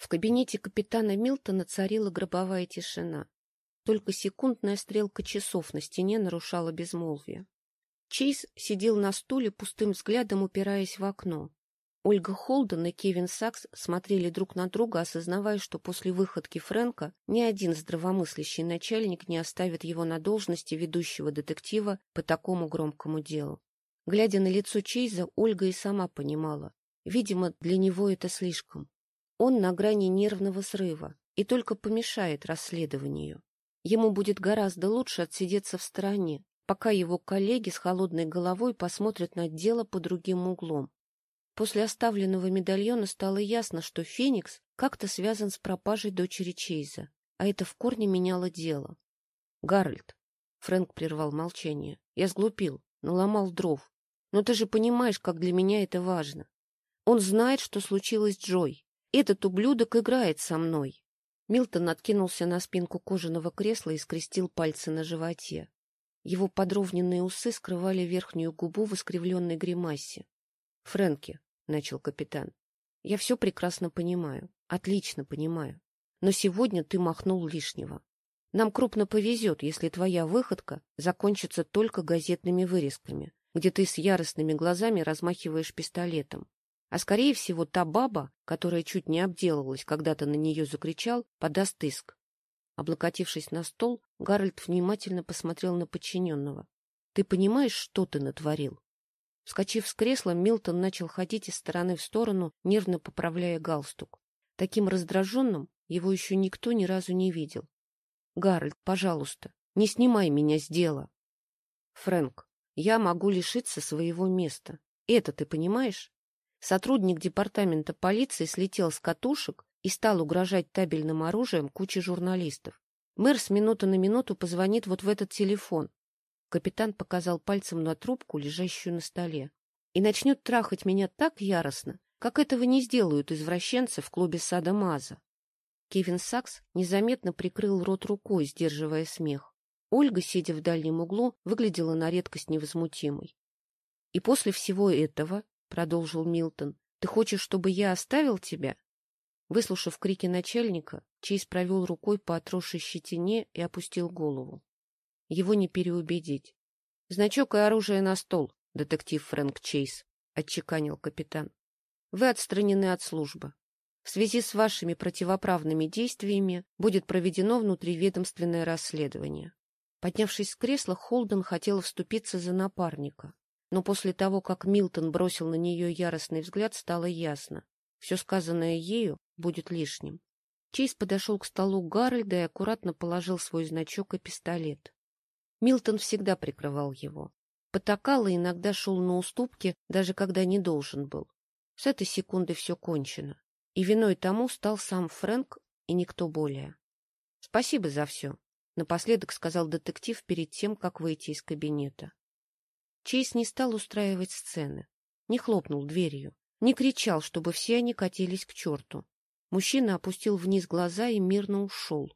В кабинете капитана Милтона царила гробовая тишина. Только секундная стрелка часов на стене нарушала безмолвие. Чейз сидел на стуле, пустым взглядом упираясь в окно. Ольга Холден и Кевин Сакс смотрели друг на друга, осознавая, что после выходки Фрэнка ни один здравомыслящий начальник не оставит его на должности ведущего детектива по такому громкому делу. Глядя на лицо Чейза, Ольга и сама понимала. Видимо, для него это слишком. Он на грани нервного срыва и только помешает расследованию. Ему будет гораздо лучше отсидеться в стороне, пока его коллеги с холодной головой посмотрят на дело по другим углом. После оставленного медальона стало ясно, что Феникс как-то связан с пропажей дочери Чейза, а это в корне меняло дело. — Гарольд, — Фрэнк прервал молчание, — я сглупил, наломал дров. Но ты же понимаешь, как для меня это важно. Он знает, что случилось с Джой. Этот ублюдок играет со мной. Милтон откинулся на спинку кожаного кресла и скрестил пальцы на животе. Его подровненные усы скрывали верхнюю губу в искривленной гримасе. — Фрэнки, начал капитан. — Я все прекрасно понимаю, отлично понимаю. Но сегодня ты махнул лишнего. Нам крупно повезет, если твоя выходка закончится только газетными вырезками, где ты с яростными глазами размахиваешь пистолетом. А скорее всего, та баба, которая чуть не обделалась, когда ты на нее закричал, подаст иск. Облокотившись на стол, Гарольд внимательно посмотрел на подчиненного. — Ты понимаешь, что ты натворил? Вскочив с кресла, Милтон начал ходить из стороны в сторону, нервно поправляя галстук. Таким раздраженным его еще никто ни разу не видел. — Гарольд, пожалуйста, не снимай меня с дела. — Фрэнк, я могу лишиться своего места. Это ты понимаешь? Сотрудник департамента полиции слетел с катушек и стал угрожать табельным оружием куче журналистов. Мэр с минуты на минуту позвонит вот в этот телефон, Капитан показал пальцем на трубку, лежащую на столе. И начнет трахать меня так яростно, как этого не сделают извращенцы в клубе сада Маза. Кевин Сакс незаметно прикрыл рот рукой, сдерживая смех. Ольга, сидя в дальнем углу, выглядела на редкость невозмутимой. — И после всего этого, — продолжил Милтон, — ты хочешь, чтобы я оставил тебя? Выслушав крики начальника, Чейз провел рукой по отросшей щетине и опустил голову. Его не переубедить. — Значок и оружие на стол, детектив Фрэнк Чейз, — отчеканил капитан. — Вы отстранены от службы. В связи с вашими противоправными действиями будет проведено внутриведомственное расследование. Поднявшись с кресла, Холден хотел вступиться за напарника. Но после того, как Милтон бросил на нее яростный взгляд, стало ясно. Все сказанное ею будет лишним. Чейз подошел к столу Гарольда и аккуратно положил свой значок и пистолет. Милтон всегда прикрывал его. Потакал и иногда шел на уступки, даже когда не должен был. С этой секунды все кончено. И виной тому стал сам Фрэнк и никто более. — Спасибо за все, — напоследок сказал детектив перед тем, как выйти из кабинета. Чейз не стал устраивать сцены, не хлопнул дверью, не кричал, чтобы все они катились к черту. Мужчина опустил вниз глаза и мирно ушел,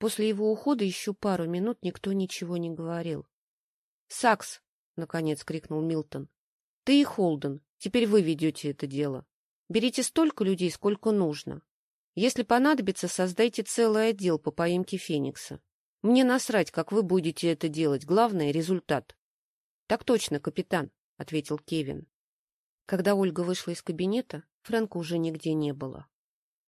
После его ухода еще пару минут никто ничего не говорил. — Сакс! — наконец крикнул Милтон. — Ты и Холден. Теперь вы ведете это дело. Берите столько людей, сколько нужно. Если понадобится, создайте целый отдел по поимке Феникса. Мне насрать, как вы будете это делать. Главное — результат. — Так точно, капитан, — ответил Кевин. Когда Ольга вышла из кабинета, Фрэнка уже нигде не было.